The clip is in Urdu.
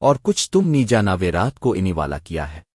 اور کچھ تم نی جانا رات کو انہیں والا کیا ہے۔